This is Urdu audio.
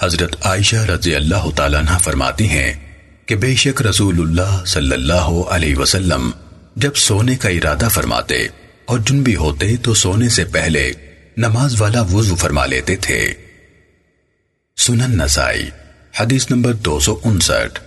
حضرت عائشہ رضی اللہ تعالیٰ عنہ فرماتی ہیں کہ بے شک رسول اللہ صلی اللہ علیہ وسلم جب سونے کا ارادہ فرماتے اور جنبی ہوتے تو سونے سے پہلے نماز والا وضو فرما لیتے تھے۔ سنن نسائی، حدیث نمبر دو سو انسٹھ۔